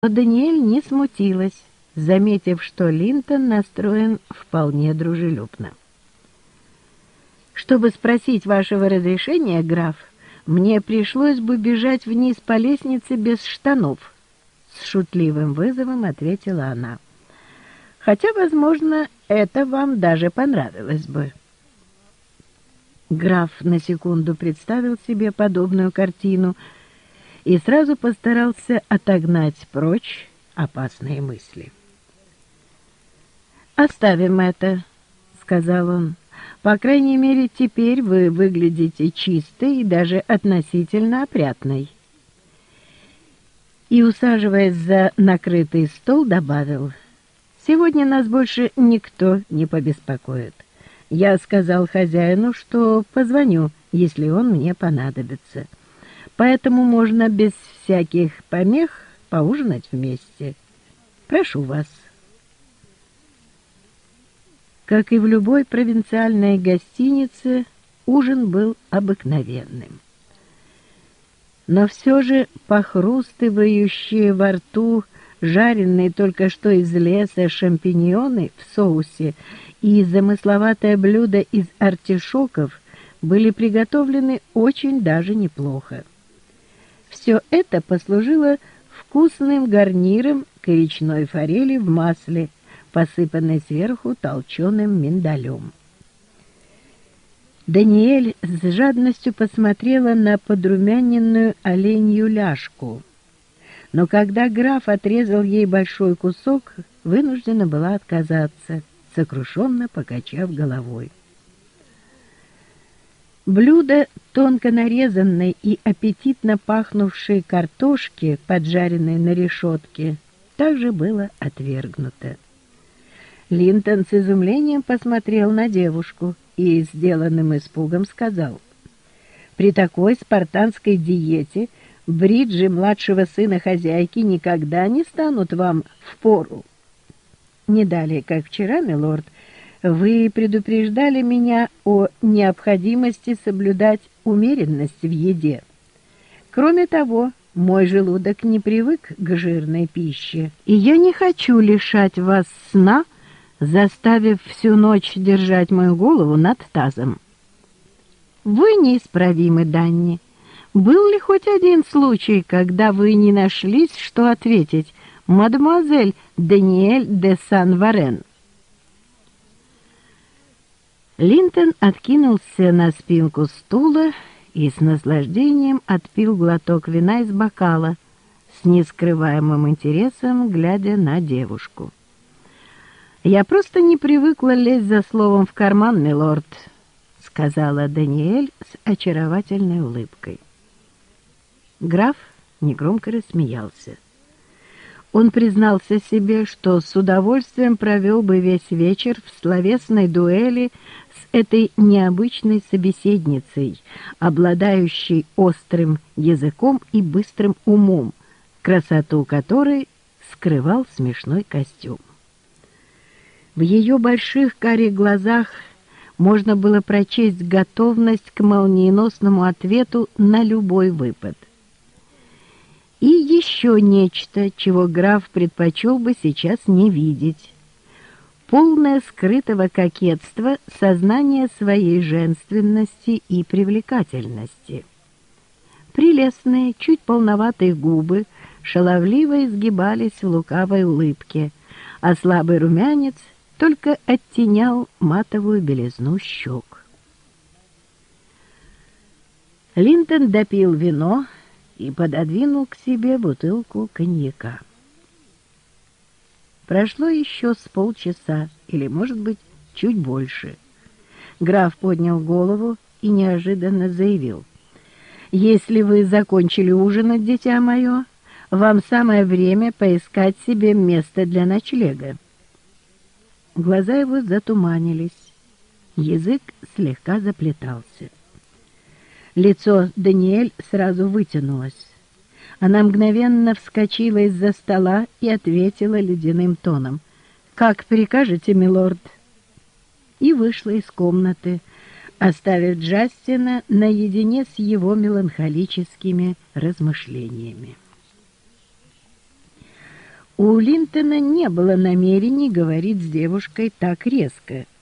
Но Даниэль не смутилась, заметив, что Линтон настроен вполне дружелюбно. «Чтобы спросить вашего разрешения, граф, мне пришлось бы бежать вниз по лестнице без штанов», — с шутливым вызовом ответила она. «Хотя, возможно, это вам даже понравилось бы». Граф на секунду представил себе подобную картину — и сразу постарался отогнать прочь опасные мысли. «Оставим это», — сказал он. «По крайней мере, теперь вы выглядите чистой и даже относительно опрятной». И, усаживаясь за накрытый стол, добавил, «Сегодня нас больше никто не побеспокоит. Я сказал хозяину, что позвоню, если он мне понадобится» поэтому можно без всяких помех поужинать вместе. Прошу вас. Как и в любой провинциальной гостинице, ужин был обыкновенным. Но все же похрустывающие во рту жареные только что из леса шампиньоны в соусе и замысловатое блюдо из артишоков были приготовлены очень даже неплохо. Все это послужило вкусным гарниром к речной форели в масле, посыпанной сверху толченым миндалем. Даниэль с жадностью посмотрела на подрумяненную оленью ляжку. Но когда граф отрезал ей большой кусок, вынуждена была отказаться, сокрушенно покачав головой. Блюдо тонко нарезанной и аппетитно пахнувшей картошки, поджаренной на решетке, также было отвергнуто. Линтон с изумлением посмотрел на девушку и сделанным испугом сказал, «При такой спартанской диете бриджи младшего сына хозяйки никогда не станут вам в пору». Не далее, как вчера, милорд, вы предупреждали меня о необходимости соблюдать умеренность в еде. Кроме того, мой желудок не привык к жирной пище, и я не хочу лишать вас сна, заставив всю ночь держать мою голову над тазом. Вы неисправимы, Данни. Был ли хоть один случай, когда вы не нашлись, что ответить, мадемуазель Даниэль де Сан-Варен? Линтон откинулся на спинку стула и с наслаждением отпил глоток вина из бокала, с нескрываемым интересом глядя на девушку. «Я просто не привыкла лезть за словом в карман, милорд», — сказала Даниэль с очаровательной улыбкой. Граф негромко рассмеялся. Он признался себе, что с удовольствием провел бы весь вечер в словесной дуэли с этой необычной собеседницей, обладающей острым языком и быстрым умом, красоту которой скрывал смешной костюм. В ее больших карих глазах можно было прочесть готовность к молниеносному ответу на любой выпад. И еще нечто, чего граф предпочел бы сейчас не видеть. Полное скрытого кокетства сознание своей женственности и привлекательности. Прелестные, чуть полноватые губы шаловливо изгибались в лукавой улыбке, а слабый румянец только оттенял матовую белизну щек. Линтон допил вино, и пододвинул к себе бутылку коньяка. Прошло еще с полчаса, или, может быть, чуть больше. Граф поднял голову и неожиданно заявил. «Если вы закончили ужинать, дитя мое, вам самое время поискать себе место для ночлега». Глаза его затуманились, язык слегка заплетался. Лицо Даниэль сразу вытянулось. Она мгновенно вскочила из-за стола и ответила ледяным тоном. «Как прикажете, милорд?» И вышла из комнаты, оставив Джастина наедине с его меланхолическими размышлениями. У Линтона не было намерений говорить с девушкой так резко —